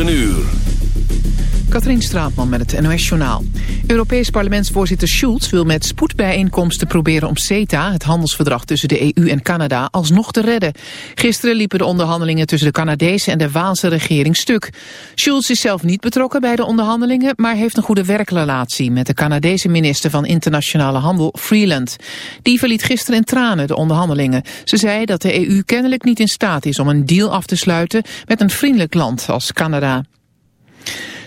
9 uur. Katrien Straatman met het NOS-journaal. Europees parlementsvoorzitter Schulz wil met spoedbijeenkomsten proberen om CETA, het handelsverdrag tussen de EU en Canada, alsnog te redden. Gisteren liepen de onderhandelingen tussen de Canadese en de Waalse regering stuk. Schulz is zelf niet betrokken bij de onderhandelingen, maar heeft een goede werkrelatie met de Canadese minister van Internationale Handel, Freeland. Die verliet gisteren in tranen de onderhandelingen. Ze zei dat de EU kennelijk niet in staat is om een deal af te sluiten met een vriendelijk land als Canada.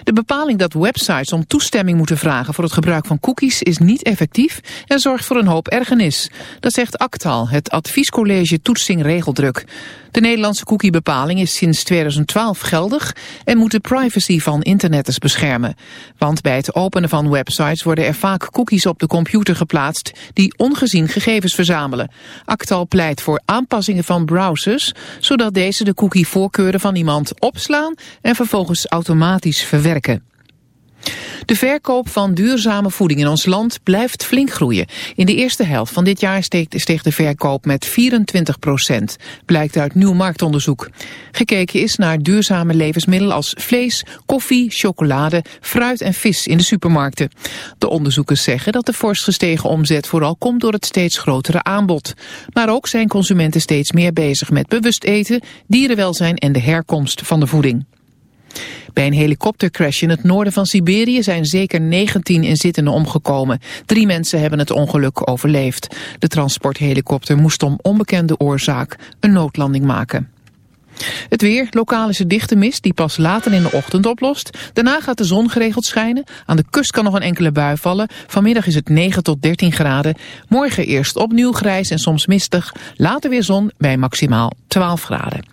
De bepaling dat websites om toestemming moeten vragen voor het gebruik van cookies is niet effectief en zorgt voor een hoop ergernis. Dat zegt Actal, het adviescollege Toetsing Regeldruk. De Nederlandse cookiebepaling is sinds 2012 geldig en moet de privacy van internetters beschermen. Want bij het openen van websites worden er vaak cookies op de computer geplaatst die ongezien gegevens verzamelen. Actal pleit voor aanpassingen van browsers, zodat deze de cookie-voorkeuren van iemand opslaan en vervolgens automatisch verwerken. De verkoop van duurzame voeding in ons land blijft flink groeien. In de eerste helft van dit jaar steeg de verkoop met 24 procent, blijkt uit nieuw marktonderzoek. Gekeken is naar duurzame levensmiddelen als vlees, koffie, chocolade, fruit en vis in de supermarkten. De onderzoekers zeggen dat de fors gestegen omzet vooral komt door het steeds grotere aanbod. Maar ook zijn consumenten steeds meer bezig met bewust eten, dierenwelzijn en de herkomst van de voeding. Bij een helikoptercrash in het noorden van Siberië zijn zeker 19 inzittenden omgekomen. Drie mensen hebben het ongeluk overleefd. De transporthelikopter moest om onbekende oorzaak een noodlanding maken. Het weer, lokaal is het dichte mist die pas later in de ochtend oplost. Daarna gaat de zon geregeld schijnen. Aan de kust kan nog een enkele bui vallen. Vanmiddag is het 9 tot 13 graden. Morgen eerst opnieuw grijs en soms mistig. Later weer zon bij maximaal 12 graden.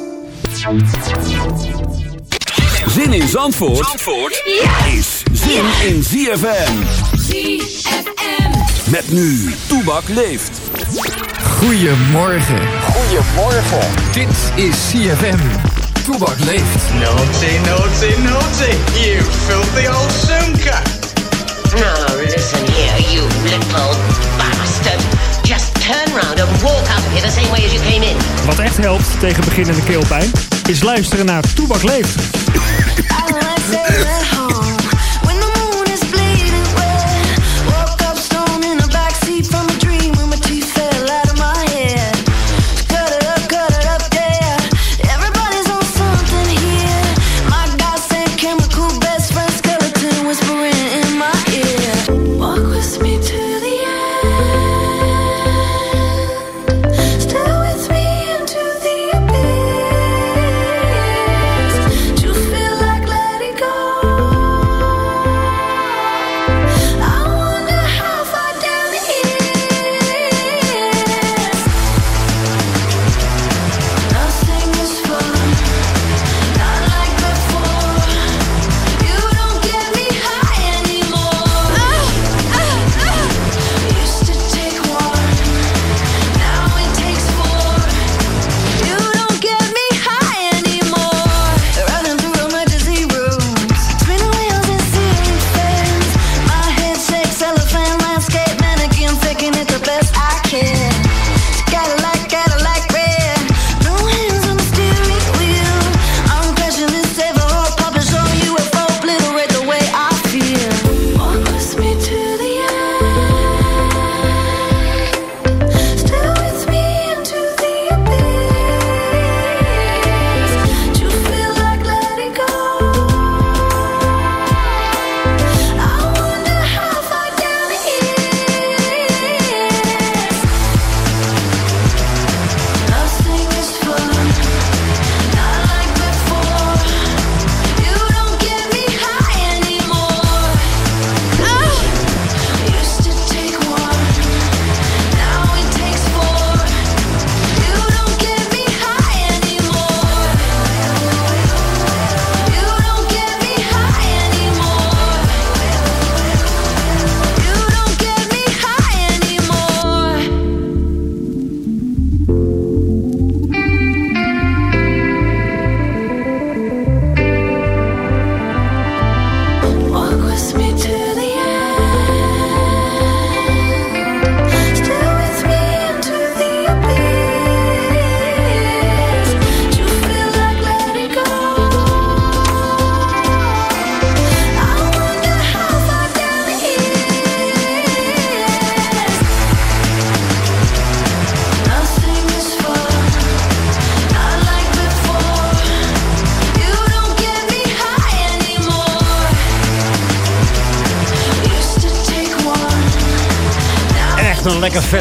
Zin in Zandvoort, Zandvoort is zin in ZFM. ZFM. Met nu, Toebak leeft. Goedemorgen. Goedemorgen. Dit is CFM. Toebak leeft. Naughty, naughty, naughty. You filthy old soonka. Now listen here, you little turn round and walk out of here the same way as you came in. Wat echt helpt tegen beginnende keelpijn is luisteren naar Toebak leeft.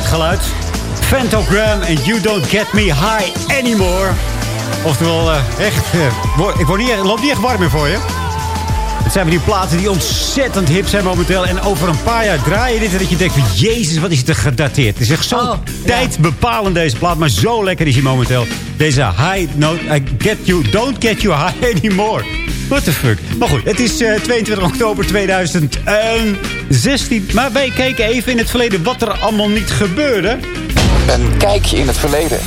Vet geluid. Phantogram en You Don't Get Me High Anymore. Oftewel, eh, echt, eh, ik word niet, loop niet echt warm meer voor je. Het zijn die platen die ontzettend hip zijn momenteel. En over een paar jaar draai je dit en dat je denkt van... Jezus, wat is het er gedateerd. Het is echt zo Oh, tijdbepalend deze plaat. Maar zo lekker is hij momenteel. Deze high note, I get you, don't get you high anymore. What the fuck. Maar goed, het is eh, 22 oktober 2016. Maar wij kijken even in het verleden wat er allemaal niet gebeurde. Een kijkje in het verleden.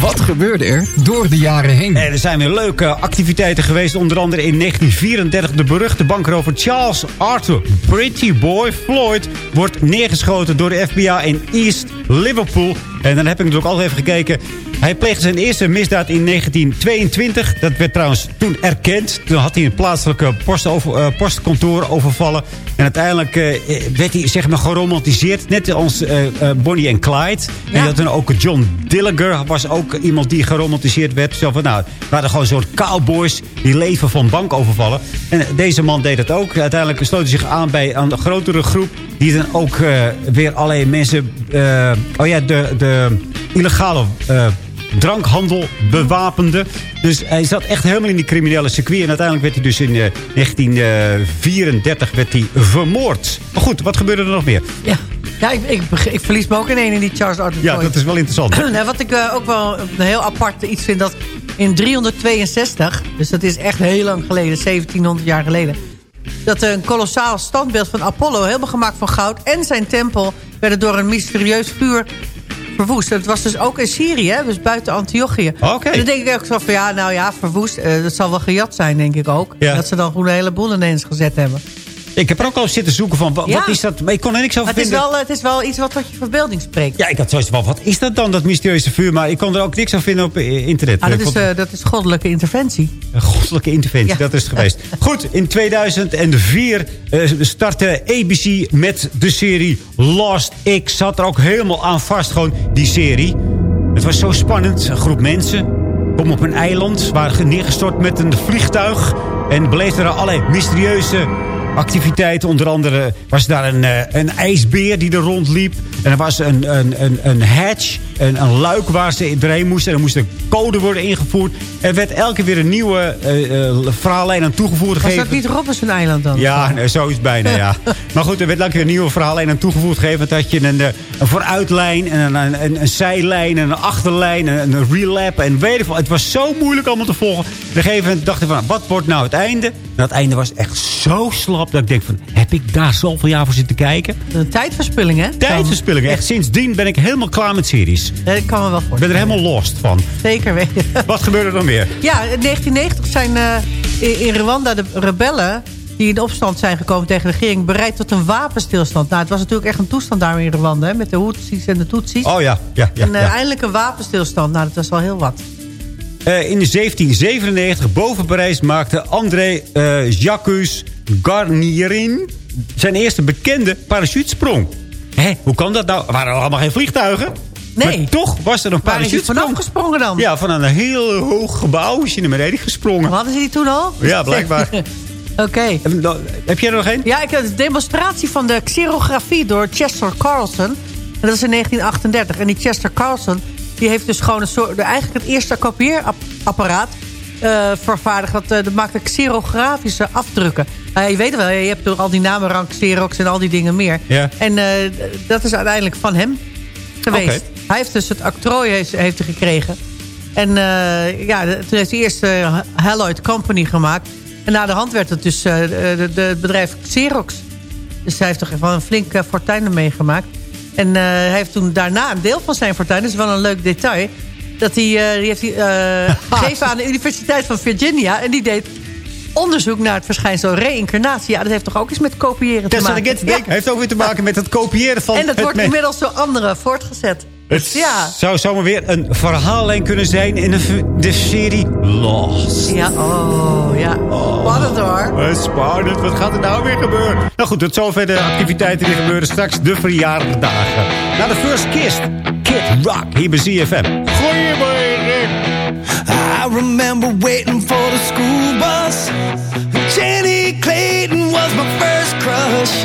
Wat gebeurde er door de jaren heen? En er zijn weer leuke activiteiten geweest. Onder andere in 1934 de beruchte bankrover Charles Arthur Pretty Boy Floyd... wordt neergeschoten door de FBI in East Liverpool. En dan heb ik natuurlijk al even gekeken. Hij pleegde zijn eerste misdaad in 1922. Dat werd trouwens toen erkend. Toen had hij een plaatselijke postover, eh, postkantoor overvallen. En uiteindelijk eh, werd hij zeg maar geromantiseerd. Net als eh, Bonnie en Clyde. En had dan ook John Dillinger. Was ook iemand die geromantiseerd werd. Zo van, nou, het waren gewoon soort cowboys die leven van bankovervallen. En deze man deed het ook. Uiteindelijk sloot hij zich aan bij een grotere groep. Die dan ook weer allerlei mensen... oh ja, de, de illegale... eh, drankhandel bewapende. Dus hij zat echt helemaal in die criminele circuit. En uiteindelijk werd hij dus in eh, 1934 werd hij vermoord. Maar goed, wat gebeurde er nog meer? Ja, ja ik, ik, verlies me ook in één in die Charles Arthur Ja, dat is wel interessant. Nou, wat ik eh, ook wel een heel apart iets vind... dat in 362, dus dat is echt heel lang geleden... 1700 jaar geleden... dat een kolossaal standbeeld van Apollo... helemaal gemaakt van goud en zijn tempel... werden door een mysterieus vuur verwoest. Dat was dus ook in Syrië, hè, dus buiten Antiochië. Oké. En dan denk ik ook zo van, ja, nou ja, verwoest. eh, dat zal wel gejat zijn, denk ik ook. Ja. Dat ze dan gewoon een heleboel ineens gezet hebben. Ik heb er ook al zitten zoeken van, Ja. wat is dat? Maar ik kon er niks over Maar het is, vinden. wel, het is wel iets wat tot je verbeelding spreekt. Ja, ik had zoiets van, wat is dat dan, dat mysterieuze vuur? Maar ik kon er ook niks van vinden op eh, internet. Ah, dat, is, eh, dat is goddelijke interventie. Een goddelijke interventie, Ja. dat is het geweest. Goed, in 2004 eh, startte ABC met de serie Lost. Ik zat er ook helemaal aan vast, gewoon die serie. Het was zo spannend. Een groep mensen komen op een eiland, waren neergestort met een vliegtuig... en beleefden er allerlei mysterieuze activiteiten. Onder andere was daar een, eh, een ijsbeer die er rondliep. En er was een, een, een, een hatch, een, een luik waar ze erheen moesten. En er moest een code worden ingevoerd. Er werd elke keer weer een nieuwe eh, verhaallijn aan toegevoegd. Was dat niet Robinson Eiland dan? Ja, nee, zo is het bijna, ja. maar goed, er werd elke keer een nieuwe verhaallijn aan toegevoegd gegeven. Dat had je een, een vooruitlijn, en een, een, een, zijlijn, en een achterlijn, en een relap. En weet veel. Het was zo moeilijk allemaal te volgen. Op een gegeven moment dacht ik van, wat wordt nou het einde? Het einde was echt zo slap dat ik denk van, heb ik daar zoveel jaar voor zitten kijken? Een tijdverspilling, hè? Tijdverspilling. Echt sindsdien ben ik helemaal klaar met series. Ja, dat kan me wel Ik ben er helemaal lost van. Zeker weten. Wat gebeurde er dan weer? Ja, in 1990 zijn eh, in, Rwanda de rebellen... die in opstand zijn gekomen tegen de regering... bereid tot een wapenstilstand. Nou, het was natuurlijk echt een toestand daar in Rwanda... Hè, met de Hutus en de Tutsis. Oh ja, ja, ja. en ja. eindelijk een wapenstilstand. Nou, dat was wel heel wat. Eh, in 1797 boven Parijs maakte André eh, Jacques Garnierin zijn eerste bekende parachutesprong. Hé, hoe kan dat nou? Er waren allemaal geen vliegtuigen. Nee. Maar toch was er een parachutesprong. vanaf gesprongen dan? Ja, van een heel hoog gebouw is hij naar beneden gesprongen. Hadden ze die toen al? Ja, blijkbaar. Oké. Heb, heb jij er nog één? Ja, ik heb een demonstratie van de xerografie door Chester Carlson. En dat is in 1938. En die Chester Carlson die heeft dus gewoon een soort, eigenlijk het eerste kopieerapparaat eh vervaardigd. Dat, eh, dat maakt xerografische afdrukken. Nou je weet wel, je hebt door al die namen, rank, Xerox en al die dingen meer. Ja. En eh, dat is uiteindelijk van hem geweest. Hij heeft dus het octrooi heeft, heeft hij gekregen. En ja, toen heeft hij eerst Haloid Company gemaakt. En na de hand werd het dus het bedrijf Xerox. Dus hij heeft toch wel een flinke fortuin ermee gemaakt. En eh, hij heeft toen daarna een deel van zijn fortuin... dat is wel een leuk detail... dat hij, eh, die heeft hij eh, gegeven aan de Universiteit van Virginia... en die deed onderzoek naar het verschijnsel reïncarnatie. Ja, dat heeft toch ook iets met kopiëren te maken. Ja. heeft ook weer te maken met het kopiëren van En dat wordt inmiddels door anderen voortgezet. Het Ja. zou zomaar weer een verhaallijn kunnen zijn in de, de serie Lost. Ja, oh, ja. Spannend hoor. Wat spannend, wat gaat er nou weer gebeuren? Nou goed, tot zover de activiteiten die gebeuren. Straks de verjaardagen. Na de First Kiss, Kid Rock, hier bij ZFM. Goedemorgen. I remember waiting for the school bus. Jenny Clayton was my first crush.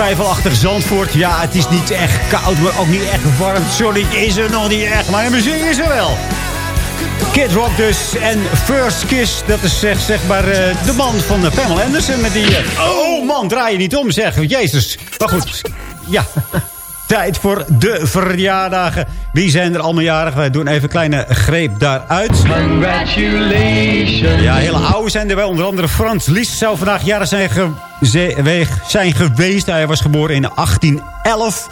Twijfelachtig Zandvoort. Ja, het is niet echt koud, maar ook niet echt warm. Sorry, is er nog niet echt, maar de muziek is er wel. Kid Rock dus. En First Kiss, dat is zeg, zeg maar eh, de man van uh, Pamela Anderson. Met die, eh, oh man, draai je niet om, zeg. Jezus. Maar goed, ja. Tijd voor de verjaardagen. Wie zijn er allemaal jarig? Wij doen even een kleine greep daaruit. Congratulations. Ja, hele oude zijn er wel. Onder andere Frans Lies zou vandaag zijn, ge weeg- zijn geweest. Hij was geboren in 1811.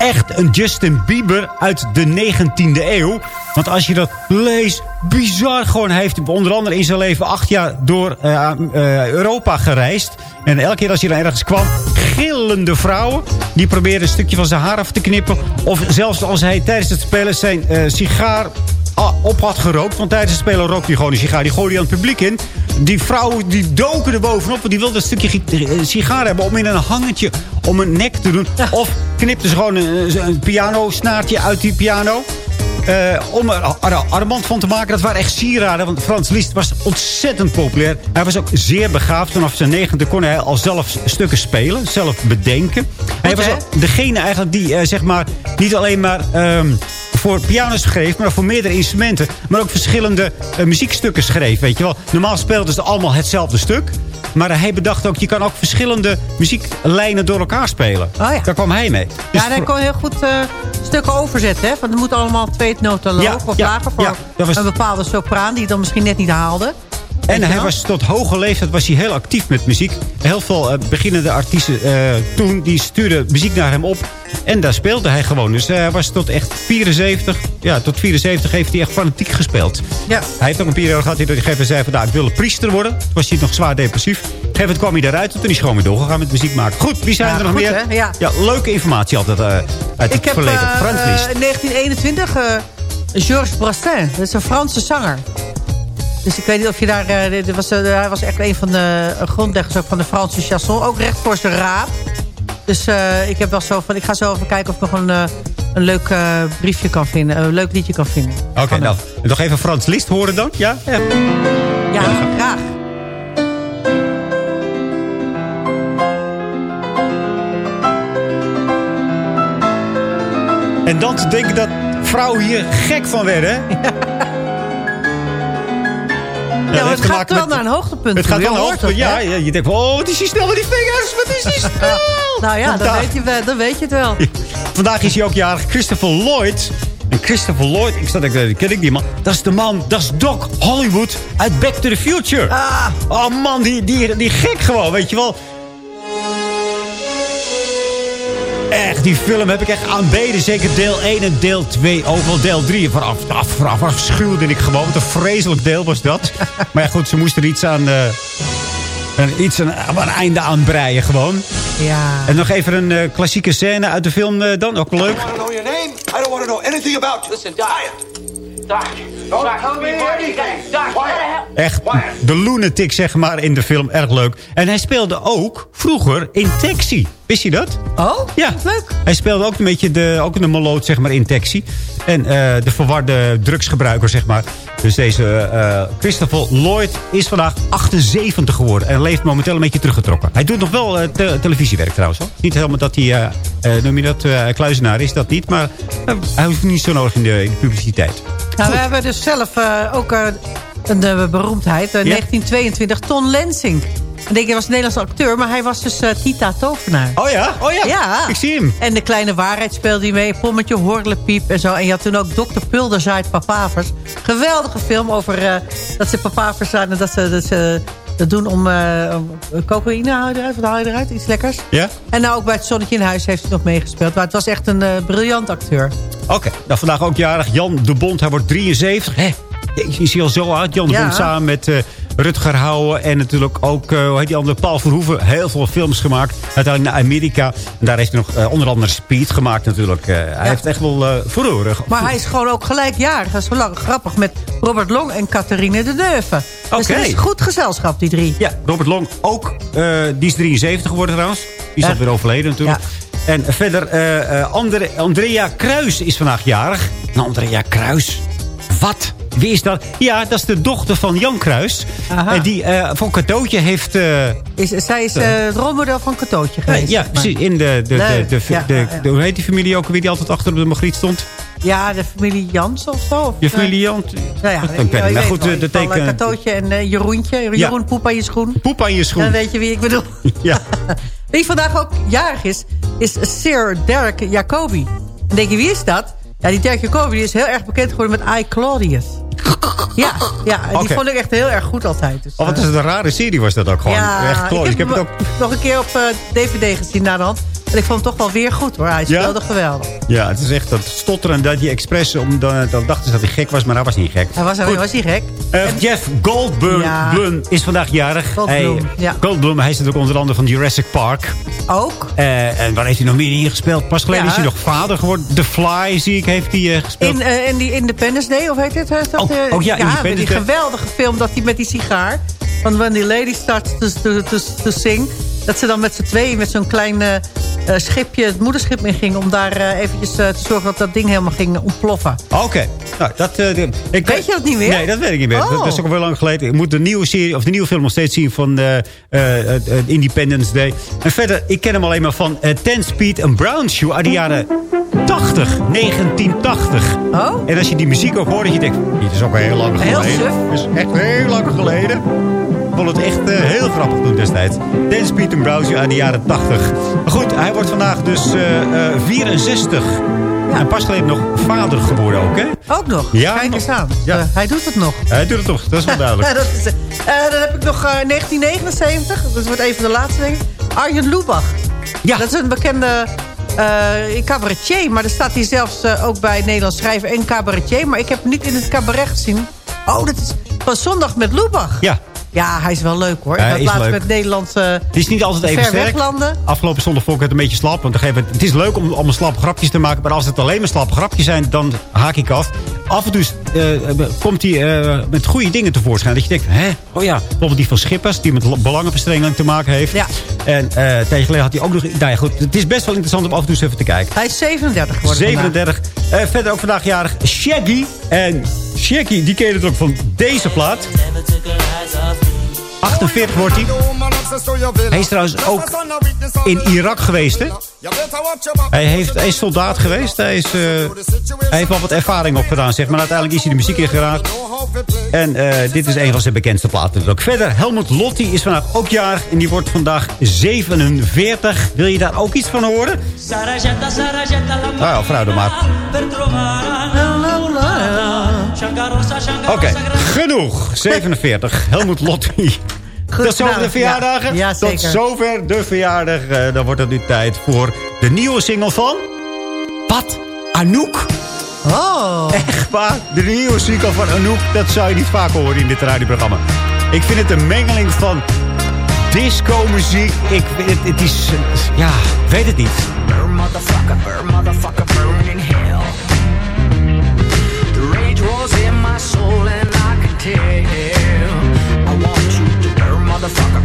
Echt een Justin Bieber uit de 19e eeuw. Want als je dat leest, bizar gewoon. Hij heeft onder andere in zijn leven acht jaar door eh, eh, Europa gereisd. En elke keer als hij dan ergens kwam, gillende vrouwen. Die probeerden een stukje van zijn haar af te knippen. Of zelfs als hij tijdens het spelen zijn eh, sigaar op had gerookt. Want tijdens het spelen rookte hij gewoon een sigaar. Die gooide hij aan het publiek in. Die vrouwen die doken er bovenop. Want die wilden een stukje eh, sigaar hebben om in een hangetje om een nek te doen. Of knipten ze gewoon een, een pianosnaartje uit die piano. eh, om er ar- ar- armband van te maken. Dat waren echt sieraden. Want Frans Liszt was ontzettend populair. Hij was ook zeer begaafd. Vanaf zijn negende kon hij al zelf stukken spelen. Zelf bedenken. hij was degene eigenlijk die eh, zeg maar niet alleen maar... ehm, voor piano schreef, maar voor meerdere instrumenten. Maar ook verschillende eh, muziekstukken schreef, weet je wel. Normaal speelden ze allemaal hetzelfde stuk. Maar hij bedacht ook, je kan ook verschillende muzieklijnen door elkaar spelen. Oh ja. Daar kwam hij mee. Dus Ja, hij kon heel goed eh, stukken overzetten. Hè? Want het moet allemaal tweetnoten loog Ja, of ja, lager voor een bepaalde sopraan die dan misschien net niet haalde. En hij was tot hoge leeftijd was hij heel actief met muziek. Heel veel eh, beginnende artiesten eh, toen, die stuurden muziek naar hem op. En daar speelde hij gewoon. Dus eh, hij was tot echt 74. Ja, tot 74 heeft hij echt fanatiek gespeeld. Ja. Hij heeft ook een periode gehad dat hij een gegeven zei van... Nou, ik wil priester worden. Toen was hij nog zwaar depressief. Een moment kwam hij eruit. En toen is hij gewoon weer doorgegaan met muziek maken. Goed, wie zijn Ja, er nog goed, meer? hè? Ja. leuke informatie altijd uit Ik het heb verleden. eh, Liszt. in 1921 eh, Georges Brassens. Dat is een Franse zanger. Dus ik weet niet of je daar... dit was, eh, hij was echt een van de grondleggers ook van de Franse chanson. Ook recht voor zijn raap. Dus eh, ik heb wel zo van... Ik ga zo even kijken of ik nog een, een leuk briefje kan vinden. Een leuk liedje kan vinden. Oké, nou, nog even Frans Liszt horen dan? Ja? ja. Ja, graag. En dan te denken dat vrouwen hier gek van werden. hè? Ja, het gaat wel met- naar een hoogtepunt. Het gaat wel een hoogtepunt. Ja, je denkt, oh, wat is die snel met die vingers? Wat is die snel? Nou ja, dan weet, je, wel- dan weet je het wel. Vandaag is hij ook jarig. Christopher Lloyd. En Christopher Lloyd, ik zat, ik, ken ik die man. Dat is de man, dat is Doc Hollywood uit Back to the Future. Ah. Oh man, die, die, die gek gewoon, weet je wel. Echt, die film heb ik echt aanbeden. Zeker deel 1 en deel 2. Ook wel deel 3. Vanaf, vanaf, vanaf afschuwde ik gewoon. Wat een vreselijk deel was dat. maar ja, goed, ze moesten er iets aan... eh, een, iets aan, aan een einde aan breien gewoon. Ja. En nog even een eh, klassieke scène uit de film eh, dan. Ook leuk. I don't know your name. I don't want to know anything about you. Listen, Doc. Doc. Doc? Echt de lunatic, zeg maar, in de film. Erg leuk. En hij speelde ook vroeger in Taxi. Wist je dat? Oh, Ja. leuk. Hij speelde ook een beetje de, ook een moloot, zeg maar, in Taxi. En eh, de verwarde drugsgebruiker, zeg maar. Dus deze eh, Christopher Lloyd is vandaag 78 geworden. En leeft momenteel een beetje teruggetrokken. Hij doet nog wel eh, te- televisiewerk trouwens. Hoor. Niet helemaal dat hij, noem je dat, kluizenaar is, dat niet. Maar hij hoeft niet zo nodig in de, in de publiciteit. Nou, we hebben dus zelf ook een beroemdheid. Eh, 1922, Ton Lensing. Ik denk, hij was een Nederlandse acteur, maar hij was dus eh, Tita Tovenaar. Oh ja? Oh ja, Ja. ik zie hem. En de kleine waarheid speelde hij mee. Pommetje, Horlepiep en zo. En je had toen ook Dr. Pulder zaait papavers. Geweldige film over eh, dat ze papavers zijn en dat ze, dat ze dat doen om om cocaïne haal je eruit. Wat haal je eruit? Iets lekkers. Ja? En nou ook bij het Zonnetje in Huis heeft hij nog meegespeeld. Maar het was echt een briljant acteur. Oké, nou vandaag ook jarig Jan de Bond. Hij wordt 73. Hè? Jeetje, Is hij al zo oud? Jan de. Bond samen met Rutger Hauer. En natuurlijk ook, eh hoe heet die andere, Paul Verhoeven. Heel veel films gemaakt. Uiteindelijk naar Amerika. En daar heeft hij nog eh, onder andere Speed gemaakt natuurlijk. Eh, hij heeft echt wel uh, verloren. Maar hij is gewoon ook gelijkjarig. Dat is wel lang- grappig met Robert Long en Catherine de Neuve. Dus Oké. het is goed gezelschap, die drie. Ja, Robert Long ook. die is 73 geworden trouwens. Die is alweer overleden natuurlijk. En verder, Andre- Andrea Kruis is vandaag jarig. Nou, Andrea Kruis. Wat? Wie is dat? Ja, dat is de dochter van Jan Kruis. En die eh, voor cadeautje heeft... eh, Is, zij is eh, het rolmodel van nee, geweest. ja, precies. In de, de, de, de, Ja, de- hoe heet die familie ook weer die altijd achter op de magriet stond? Ja, de familie Jans of zo. Je eh, familie Jan? Nou ja, Ik Maar goed, de, eh, teken... Katootje en eh, Jeroentje. Jeroen poep aan je schoen. Poep aan je schoen. Dan weet je wie ik bedoel. Ja. Wie vandaag ook jarig is, is Sir Derek Jacobi. En denk je, wie is dat? Ja, die Derek Jacobi die is heel erg bekend geworden met I, Claudius. Ja, ja die vond ik echt heel erg goed altijd. Dus, Oh, wat is het een rare serie was dat ook gewoon. ja, Echt klopt. ik Ik heb, het ook... nog een keer op eh, DVD gezien na de hand. En ik vond hem toch wel weer goed hoor. Hij Ja? speelde geweldig. Ja, het is echt dat stotteren dat je expres... Om, dan, dachten ze dat hij gek was, maar hij was niet gek. Hij was, was hij gek. Eh, Jeff Goldblum Ja. Blum is vandaag jarig. Goldblum, Hij- ja. Goldblum, hij is natuurlijk onder andere van Jurassic Park. Ook. Eh, en waar heeft hij nog meer in gespeeld? Pas geleden Ja. is hij nog vader geworden. The Fly, zie ik, heeft hij eh, gespeeld. In, in die Independence Day, of heet het? Dat, Oh, oh ja, Independence die geweldige film dat hij met die sigaar... Want when die lady starts to, to, to, to sing... dat ze dan met z'n tweeën met zo'n klein eh, schipje... het moederschip mee ging... om daar eh, eventjes eh, te zorgen dat dat ding helemaal ging ontploffen. Oké. Nou, dat, eh, ik, Weet je dat niet meer? Nee, dat weet ik niet meer. Oh. Dat, dat is ook al wel lang geleden. Ik moet de nieuwe serie, of de nieuwe film nog steeds zien van eh, eh, eh, eh, Independence Day. En verder, ik ken hem alleen maar van eh, Ten Speed en Brown Shoe uit de jaren 80. 1980. Oh? En als je die muziek ook hoort, dat je denkt, dit is ook al heel lang Heel geleden. suf. Dit is echt heel lang geleden. Vond het echt eh, heel grappig toen destijds. Dance Pete Browser uit de jaren 80. Maar goed, hij wordt vandaag dus eh, eh, 64. En pas geleden nog vader geworden ook, hè? Ook nog? Ja, Kijk eens aan. Ja. Hij doet het nog. Hij doet het toch, dat is wel duidelijk. dat is, dan heb ik nog eh, 1979. Dat wordt even de laatste, denk ik. Arjen Lubach. Ja. Dat is een bekende eh, cabaretier. Maar er staat hij zelfs ook bij Nederlands schrijver en cabaretier. Maar ik heb hem niet in het cabaret gezien. Oh, dat is van zondag met Lubach. Ja. Ja, hij is wel leuk hoor. Hij dat leuk. met Nederlandse Het is niet altijd even sterk. weglanden. Afgelopen zondag vond ik het een beetje slap. Want gegeven het is leuk om, om een slap grapjes te maken. Maar als het alleen maar slap grapjes zijn, dan haak ik af. Af en toe eh, komt hij eh, met goede dingen tevoorschijn. Dat je denkt, hè? Oh ja, bijvoorbeeld die van Schippers. Die met belangenverstrengeling te maken heeft. Ja. En eh tegen geleden had hij ook nog... Nou ja, goed, het is best wel interessant om af en toe eens even te kijken. Hij is 37 geworden 37. Eh, verder ook vandaag jarig Shaggy. En Shaggy, die ken je natuurlijk van deze plaat. 48 wordt hij. Hij is trouwens ook in Irak geweest, hè? Hij, heeft, hij is soldaat geweest. Hij, is, eh, hij heeft wel wat ervaring opgedaan, zeg maar. Uiteindelijk is hij de muziek in geraakt. En eh, dit is een van zijn bekendste platen. Ook verder, Helmut Lotti is vandaag ook jarig. En die wordt vandaag 47. Wil je daar ook iets van horen? Nou ja, vrouw dan maar. Oké, genoeg. 47. Helmut Lotti. Tot zover de verjaardagen. ja. Ja, Tot zover de verjaardag. Eh, dan wordt het nu tijd voor de nieuwe single van... Wat? Anouk? Oh. Echt waar? De nieuwe single van Anouk. Dat zou je niet vaak horen in dit radioprogramma. Ik vind het een mengeling van disco-muziek. Ik, het, het is... Ja, weet het niet. Burn, motherfucker, burn, motherfucker, burn in hell. In my soul and I can tell. I want you to burn, motherfucker,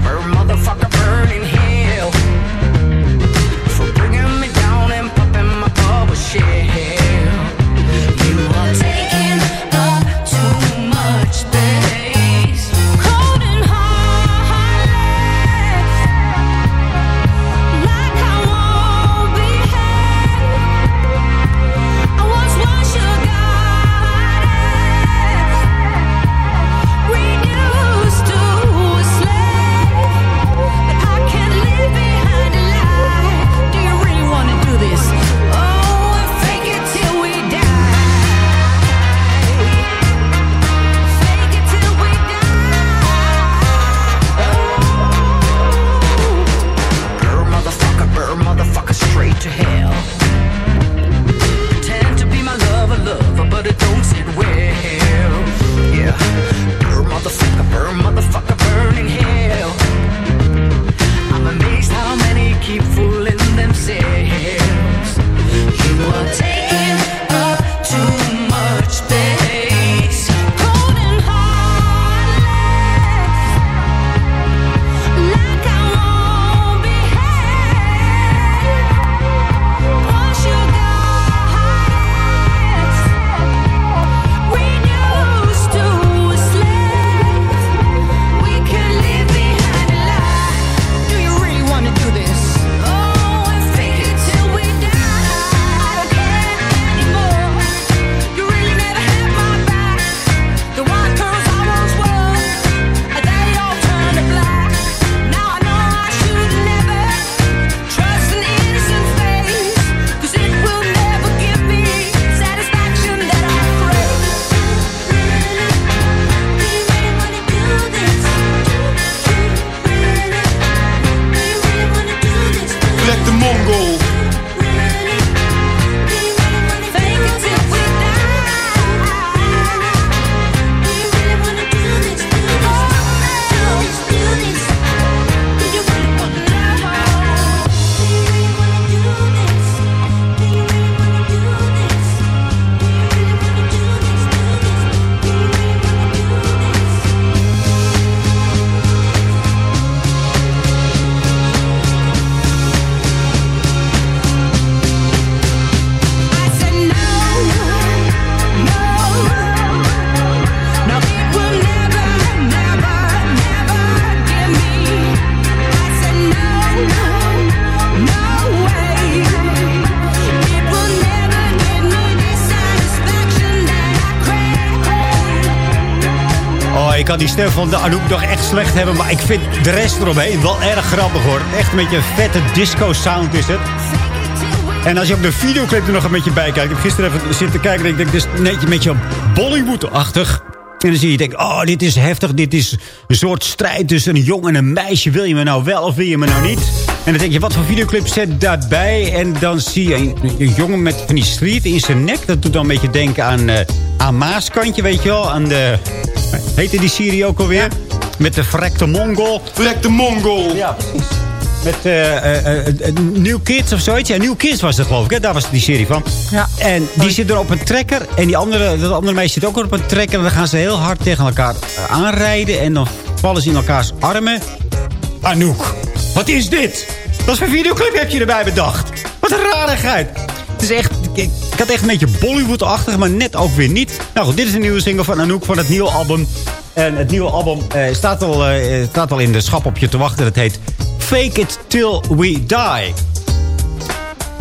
ik kan die stem van de Anouk nog echt slecht hebben. Maar ik vind de rest eromheen wel erg grappig hoor. Echt een beetje een vette disco sound is het. En als je op de videoclip er nog een beetje bij kijkt. Ik heb gisteren even zitten kijken en ik denk, dit is net een beetje Bollywood-achtig. En dan zie je, denk, oh, dit is heftig. Dit is een soort strijd tussen een jongen en een meisje. Wil je me nou wel of wil je me nou niet? En dan denk je, wat voor videoclip zet daarbij? En dan zie je een, jongen met van die striet in zijn nek. Dat doet dan een beetje denken aan, eh aan Maaskantje, weet je wel. Aan de, heette die serie ook alweer? Met de verrekte Mongol. Verrekte Mongol. Ja, precies. Met eh, eh, eh, New Kids of zoiets. Ja, New Kids was het geloof ik. Hè? Daar was die serie van. Ja. En die zit er op een trekker. En die andere, dat andere meisje zit ook op een trekker. En dan gaan ze heel hard tegen elkaar aanrijden. En dan vallen ze in elkaars armen. Anouk, wat is dit? Wat voor videoclip heb je erbij bedacht? Wat een rarigheid. Het is echt... Ik, ik had echt een beetje Bollywood-achtig, maar net ook weer niet. Nou goed, dit is een nieuwe single van Anouk van het nieuwe album. En het nieuwe album eh, staat, al, eh, staat al in de schap op je te wachten. Het heet Fake It Till We Die.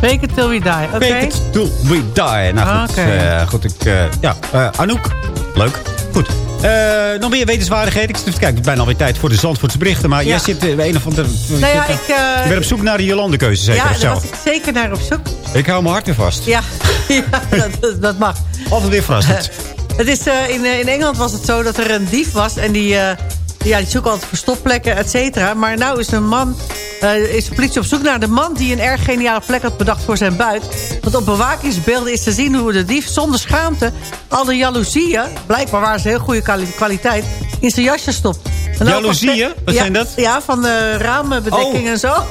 Fake it till we die. Oké. Fake It Till We Die. Nou goed, Oké. eh, goed ik, ja, Anouk, leuk. Goed. Eh, nog meer wetenswaardigheden. Ik kijken, het is bijna alweer tijd voor de Zandvoortse berichten. Maar Ja. jij zit eh, bij een of andere... Nou ja, zit, ik... je eh, bent op zoek naar de Jolandekeuze, zeker? ja, daar zo? was ik zeker naar op zoek. Ik hou mijn hart weer vast. Ja, ja dat, dat mag. Altijd weer verrassend. Het is, eh, in, eh, in Engeland was het zo dat er een dief was. En die, eh, ja, die zoekt altijd verstopplekken, et cetera. Maar nou is een man, eh, is de politie op zoek naar de man... die een erg geniale plek had bedacht voor zijn buik. Want op bewakingsbeelden is te zien hoe de dief zonder schaamte... al de jaloezieën, blijkbaar waren ze heel goede kwali- kwaliteit... in zijn jasje stopt. En Jaloezieën? al- Wat ja, zijn dat? Ja, van de ramenbedekking Oh. en zo.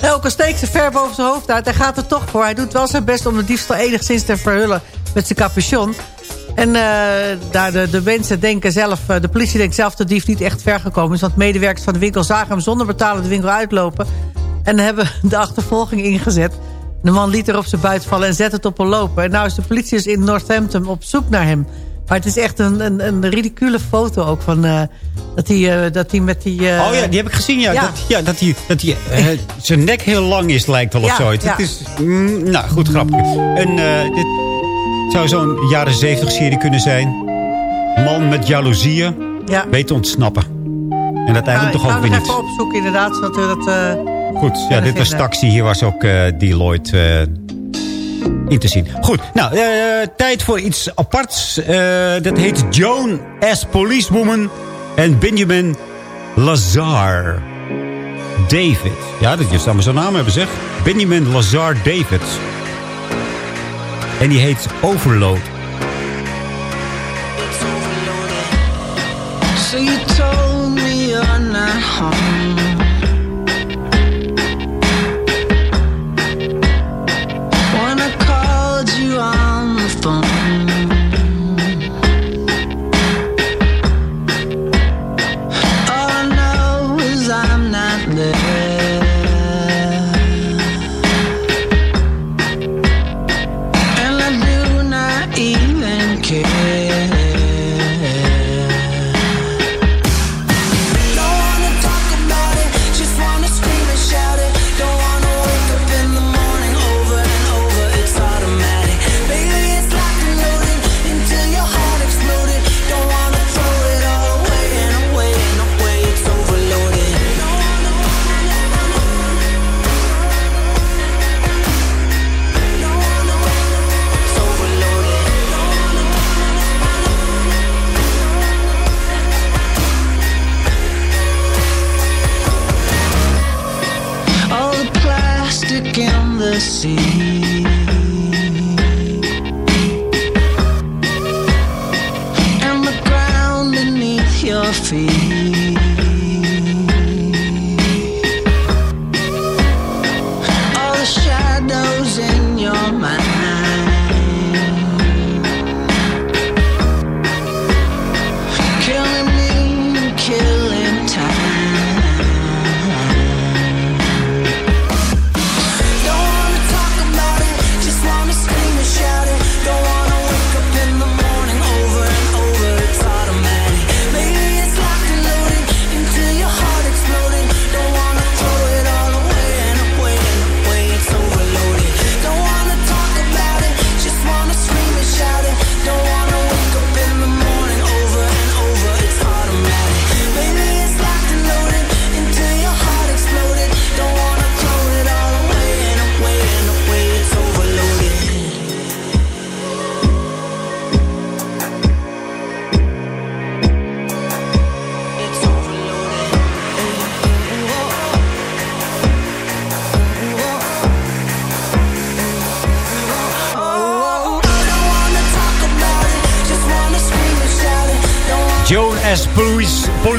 Elke steekt ze ver boven zijn hoofd uit. Hij gaat er toch voor. Hij doet wel zijn best om de diefstal enigszins te verhullen met zijn capuchon. En eh, daar de, de mensen denken zelf, eh, de politie denkt zelf dat de dief niet echt ver gekomen is. Want medewerkers van de winkel zagen hem zonder betalen de winkel uitlopen. En hebben de achtervolging ingezet. De man liet er op zijn buit vallen en zette het op een lopen. En nou is de politie dus in Northampton op zoek naar hem. Maar het is echt een, een, een ridicule foto ook van eh, dat, hij, dat hij met die... Oh ja, die heb ik gezien, ja. ja. Dat, ja, dat hij dat die, zijn nek heel lang is, lijkt wel of Ja, zoiets. ja. Het is, mm, nou, goed, grappig. En dit zou zo'n jaren zeventig serie kunnen zijn. Man met jaloezieën, Ja. weet ontsnappen. En uiteindelijk Nou, toch ik ook ga weer niet. even opzoeken inderdaad, zodat we dat... eh, Goed, ja, dit was taxi. Hier was ook eh Deloitte eh, in te zien. Goed, nou, tijd voor iets aparts. Dat heet Joan as Policewoman en Benjamin Lazar. David. Ja, dat je samen zo'n naam hebben, zeg. Benjamin Lazar David. En die heet Overload. So you told me you're not home.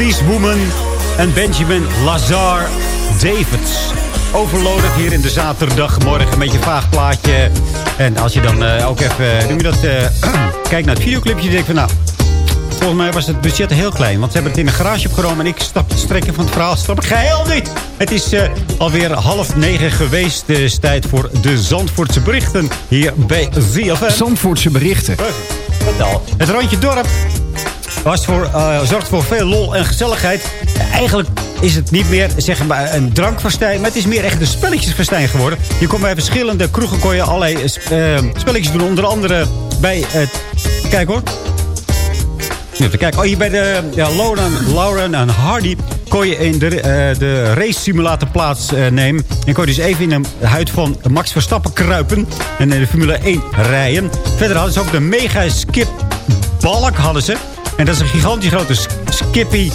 Police, Policewoman en Benjamin Lazar Davids. Overloaded hier in de zaterdagmorgen. Een beetje een vaag plaatje. En als je dan eh, ook even, eh, noem je dat, eh, kijkt naar het videoclipje, denk ik van nou... Volgens mij was het budget heel klein. Want ze hebben het in een garage opgenomen. En ik stap het strekken van het verhaal. Snap ik geheel niet. Het is eh, alweer half negen geweest. Het is tijd voor de Zandvoortse berichten. Hier bij ZFM. Zandvoortse berichten. Het rondje dorp was voor, eh, zorgt voor veel lol en gezelligheid. Eigenlijk is het niet meer zeg maar, een drankfestijn, maar het is meer echt een spelletjesfestijn geworden. Je kon bij verschillende kroegen allerlei eh, spelletjes doen. Onder andere bij het... Kijk hoor. Even kijken. Oh, hier bij de ja, Lauren, Lauren en Hardy kon je in de, eh, de race simulator plaats eh, nemen. En kon je dus even in de huid van Max Verstappen kruipen. En in de Formule 1 rijden. Verder hadden ze ook de mega skip balk. En dat is een gigantisch grote sk- skippy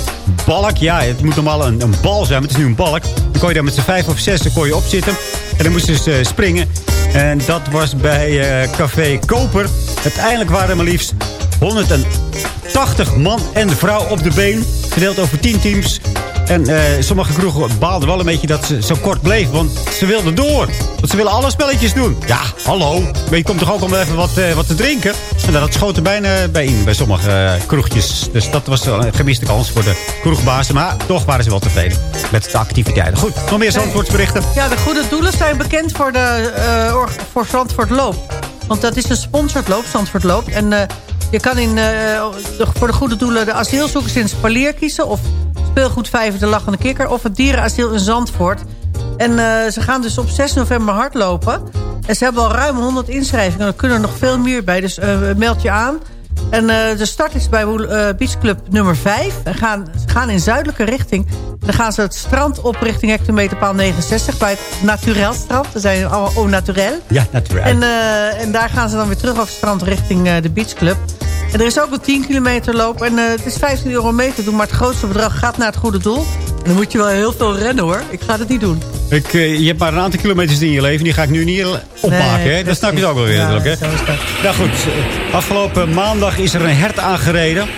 balk. Ja, het moet normaal een, een bal zijn, maar het is nu een balk. Dan kon je daar met z'n vijf of zes dan kon je opzitten. En dan moesten ze eh, springen. En dat was bij eh, Café Koper. Uiteindelijk waren er maar liefst 180 man en vrouw op de been. Verdeeld over 10 teams. En eh, sommige kroegen baalden wel een beetje dat ze zo kort bleef. Want ze wilden door. Want ze willen alle spelletjes doen. Ja, hallo. Maar je komt toch ook om even wat, eh, wat te drinken? En dat schoot er bijna bij in bij sommige eh, kroegjes. Dus dat was een gemiste kans voor de kroegbazen. Maar toch waren ze wel tevreden met de activiteiten. Goed, nog meer Zandvoortsberichten. Ja, de goede doelen zijn bekend voor, de, or- voor Zandvoort Loop. Want dat is een sponsored Zandvoort Loop. En je kan in, voor de goede doelen de asielzoekers in Spalier kiezen... of speelgoed Vijver de Lachende Kikker... of het dierenasiel in Zandvoort. En eh, ze gaan dus op 6 november hardlopen. En ze hebben al ruim 100 inschrijvingen. Er kunnen er nog veel meer bij, dus eh, meld je aan. En eh, de start is bij Beach Club nummer 5. En gaan, ze gaan in zuidelijke richting. Dan gaan ze het strand op richting hectometerpaal 69... bij het Naturel strand. Dat zijn allemaal au naturel. Ja, natuurlijk. En, en daar gaan ze dan weer terug over het strand richting de Beach Club. En er is ook een 10 kilometer loop. En eh, het is 15 euro mee te doen. Maar het grootste bedrag gaat naar het goede doel. En dan moet je wel heel veel rennen hoor. Ik ga het niet doen. Ik, eh, je hebt maar een aantal kilometers in je leven. Die ga ik nu niet opmaken. Nee, hè? Dat snap je ook wel weer Ja, natuurlijk. Hè? dat. Nou goed, eh, afgelopen maandag is er een hert aangereden.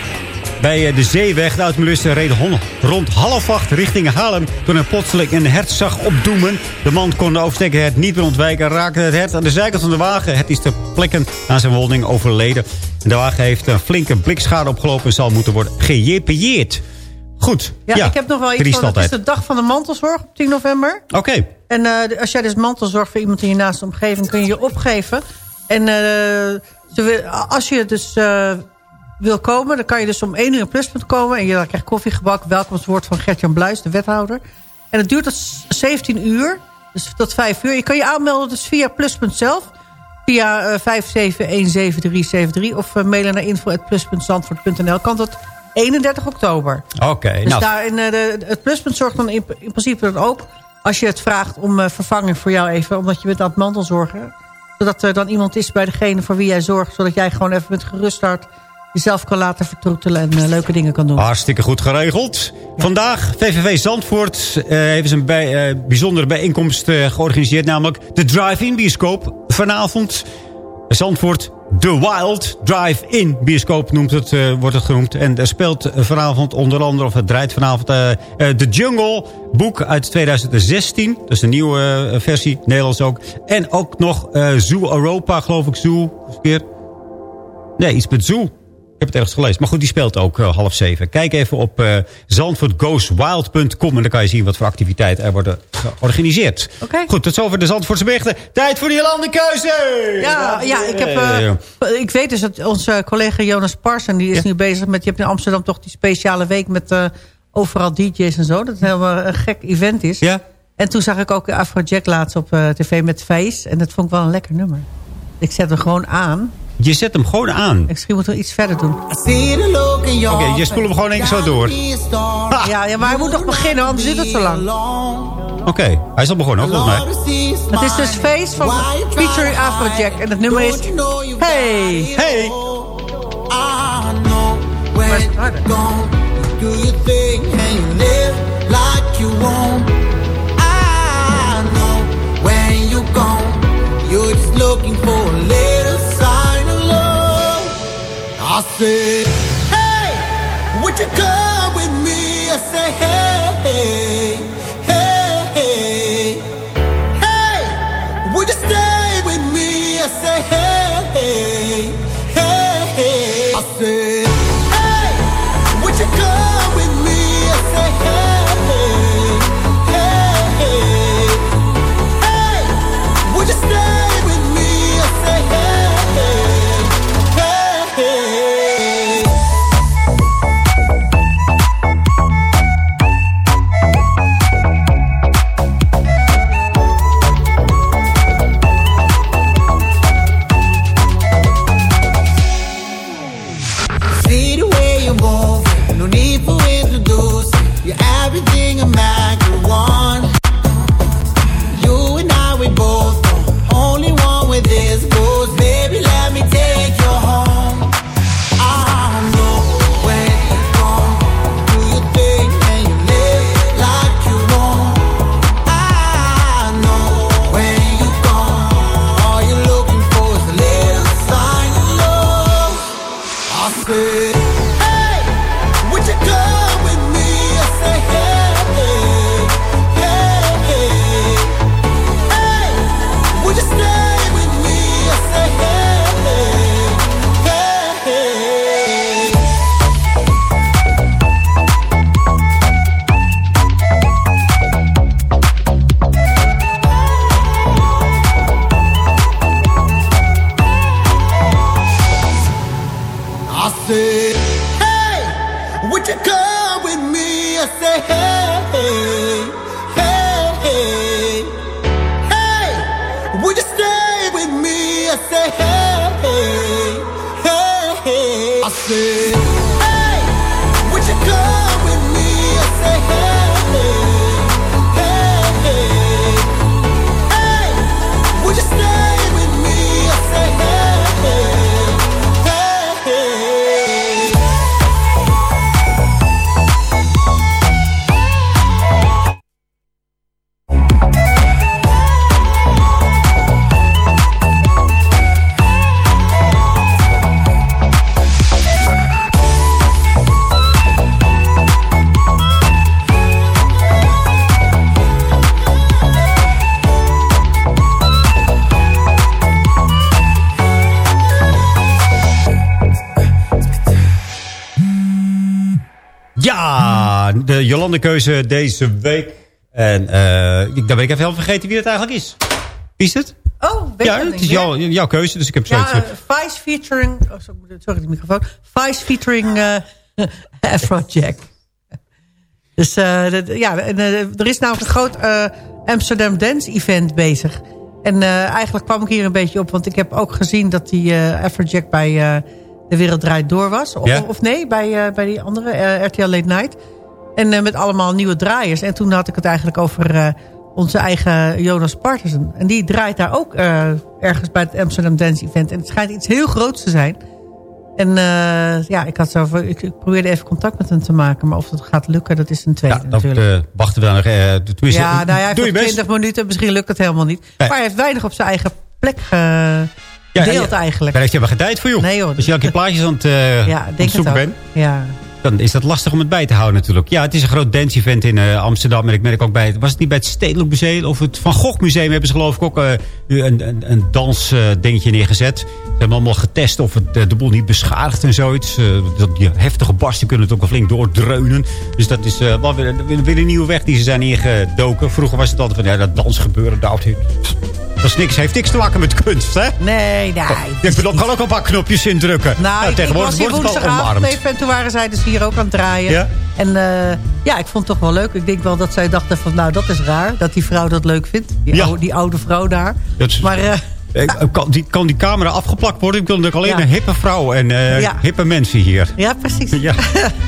Bij eh, de Zeeweg. De automobilisten reden rond half acht richting Haarlem. Toen hij plotseling een hert zag opdoemen. De man kon de oversteken hert niet meer ontwijken. Raakte het hert aan de zijkant van de wagen. Het is ter plekke aan zijn wonding overleden. En de wagen heeft een flinke blikschade opgelopen. En zal moeten worden gejepieerd. Goed. Ja, ik heb nog wel iets van. Het is de dag van de mantelzorg op 10 november. Oké. En eh, als jij dus mantelzorg voor iemand in je naaste omgeving... kun je je opgeven. En eh, als je dus wil komen... dan kan je dus om 1 uur in pluspunt komen. En je krijgt koffiegebak. Welkomstwoord van Gertjan Bluis, de wethouder. En het duurt tot 17 uur. Dus tot 5 uur. Je kan je aanmelden dus via pluspunt zelf. Via eh 5717373. Of eh, mailen naar info.plus.zandvoort.nl. Kan tot 31 oktober. Oké. Dus nou, daar in, eh, de, het pluspunt zorgt dan in, in principe dan ook... als je het vraagt om eh, vervanging voor jou even... omdat je bent aan het mantelzorgen... zodat er dan iemand is bij degene voor wie jij zorgt... zodat jij gewoon even met gerust hart jezelf kan laten vertroetelen... en eh, leuke dingen kan doen. Hartstikke goed geregeld. Vandaag, VVV Zandvoort, eh heeft een bij, eh, bijzondere bijeenkomst georganiseerd. Namelijk de Drive-In bioscoop. Vanavond Zandvoort The Wild Drive-In bioscoop noemt het, wordt het genoemd. En er speelt vanavond onder andere, of het draait vanavond... The Jungle, boek uit 2016. Dat is een nieuwe versie, Nederlands ook. En ook nog Zoo Europa, geloof ik, Zoo. Weer. Nee, iets met Zoo. Ik heb het ergens gelezen. Maar goed, die speelt ook eh, half zeven. Kijk even op uh, zandvoortgoeswild.com. En dan kan je zien wat voor activiteiten er worden georganiseerd. Oké. Goed, tot zover de Zandvoortse berichten. Tijd voor die landenkeuze! Ja, ja ik, heb, eh, ik weet dus dat onze collega Jonas Parsen... die is nu bezig met... je hebt in Amsterdam toch die speciale week... met overal DJ's en zo. Dat het helemaal een gek event is. Ja. En toen zag ik ook Afrojack laatst op tv met Face. En dat vond ik wel een lekker nummer. Ik zet hem gewoon aan. Je zet hem gewoon aan. Misschien moeten we iets verder doen. Oké, je spoelt hem gewoon één keer zo door. Ja, ja, maar hij moet nog beginnen, anders duurt het zo lang. Oké, hij is al begonnen, ook volgens mij. Het is dus Face van featuring Afrojack. En het nummer is Hey. Hey. Maar is het harder? Do your thing and you live like you want. I know when you're gone, you're just looking for I said, Hey, what you come de Jolande-keuze deze week. En eh, ik, dan ben ik even heel vergeten wie het eigenlijk is. Wie is het? Oh, weet Ja, het is jouw, keuze, dus ik heb zoiets... Ja, eh, Vice featuring... Oh, sorry, de microfoon. Vice featuring eh Afrojack. Dus eh, dat- ja, en, eh, er is namelijk een groot eh, Amsterdam Dance Event bezig. En eh, eigenlijk kwam ik hier een beetje op, want ik heb ook gezien dat die eh Afrojack bij eh, De Wereld Draait Door was. Of, of nee, bij, eh, bij die andere, eh, RTL Late Night. En eh, met allemaal nieuwe draaiers. En toen had ik het eigenlijk over eh, onze eigen Jonas Partersen. En die draait daar ook eh, ergens bij het Amsterdam Dance Event. En het schijnt iets heel groots te zijn. En ja, ik, had zo, ik, ik probeerde even contact met hem te maken. Maar of dat gaat lukken, dat is een tweede Ja, dan natuurlijk. wachten we dan nog. tenminste, ja, nou, hij heeft doe je nog best. 20 minuten. Misschien lukt het helemaal niet. Nee. Maar hij heeft weinig op zijn eigen plek Ja, eigenlijk. Daar heeft je geen tijd voor, joh. Nee, joh. Als je elke keer plaatjes aan het, eh, Ja, aan het zoeken ook. bent, Ja. Dan is dat lastig om het bij te houden natuurlijk. Ja, het is een groot dance-event in eh, Amsterdam. En ik merk ook bij, het- was het niet bij het Stedelijk Museum of het Van Gogh Museum hebben ze geloof ik ook eh, een, een, een neergezet. Ze hebben allemaal getest of het eh, de boel niet beschadigt en zoiets. Eh, dat die heftige barsten kunnen het ook wel flink doordreunen. Dus dat is eh, wel weer, een nieuwe weg die ze zijn ingedoken. Vroeger was het altijd van, ja, dat dansgebeuren, dat, dat is niks, heeft niks te maken met kunst, hè? Nee, nee. Je kan ook een paar knopjes indrukken. Nou, ik, ik tegenwoordig wordt het al omarmd. even en toen waren zij dus hier ook aan het draaien. Ja? En ja, ik vond het toch wel leuk. Ik denk wel dat zij dachten van, nou, dat is raar. Dat die vrouw dat leuk vindt. Die, Ja. oude, die oude vrouw daar. Dat is- Maar Eh, Kan die, kan die camera afgeplakt worden? Ik wil natuurlijk alleen Ja. een hippe vrouw en eh, Ja. hippe mensen hier. ja, precies. Ja,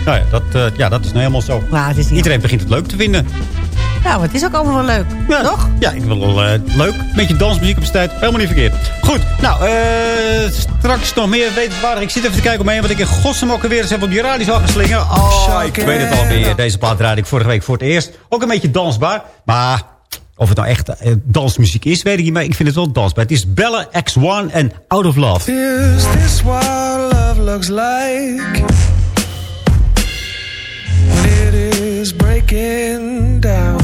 nou ja, dat, eh, ja, dat is nou helemaal zo. Is Iedereen begint het leuk te vinden. Nou, het is ook allemaal wel leuk. Ja, Toch? Ja, ik wil wel eh, leuk. Beetje dansmuziek op zijn tijd. Helemaal niet verkeerd. Goed, nou, eh, straks nog meer wetenswaardig. Ik zit even te kijken om me heen wat ik in godsnaam ook weer eens heb op die radio gaan slingen. Oh, ik weet het alweer. Deze plaat draaide ik vorige week voor het eerst. Ook een beetje dansbaar. Maar of het nou echt eh, dansmuziek is, weet ik niet. Maar ik vind het wel dansbaar. Het is Bella X1 en Out of Love. Is this what love looks like? is breaking down.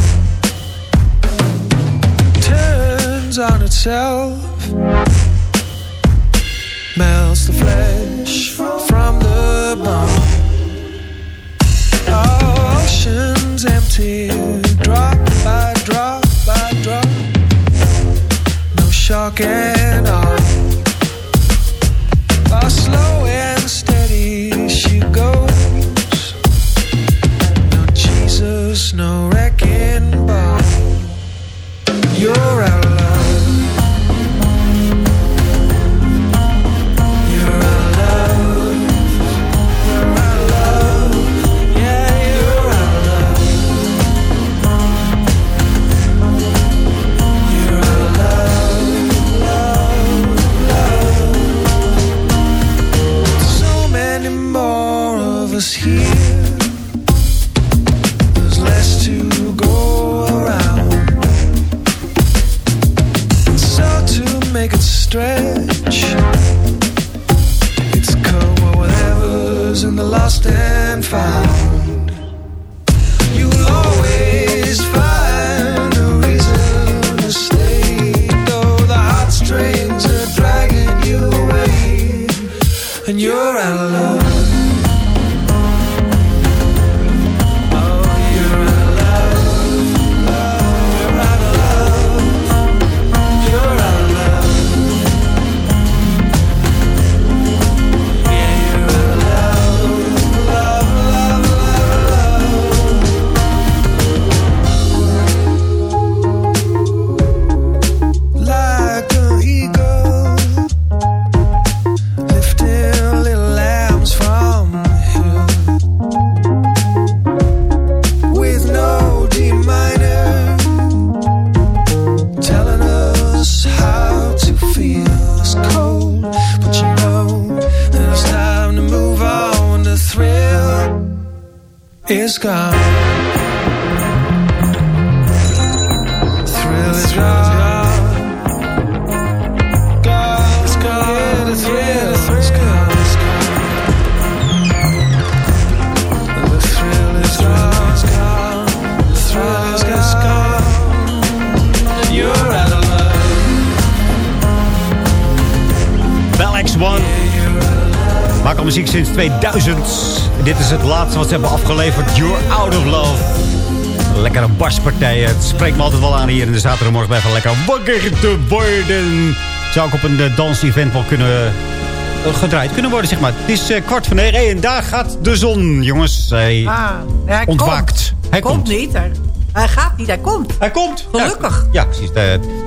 Turns on itself, melts the flesh from the bone. Oceans empty, drop shock and awe. Ah, slow and steady she goes. No Jesus, no wrecking ball. You're out the lost and found. Spreekt me altijd wel aan hier in de zaterdagmorgen. Bij van lekker wakker te worden. Zou ook op een eh, dansevent wel kunnen eh, gedraaid kunnen worden, zeg maar. Het is eh, kwart voor negen Hey, en daar gaat de zon, jongens. Hij Ah, hij ontwaakt. Komt. Hij komt komt. niet. Hij, hij gaat niet, hij komt. Hij komt. Gelukkig. Ja, precies.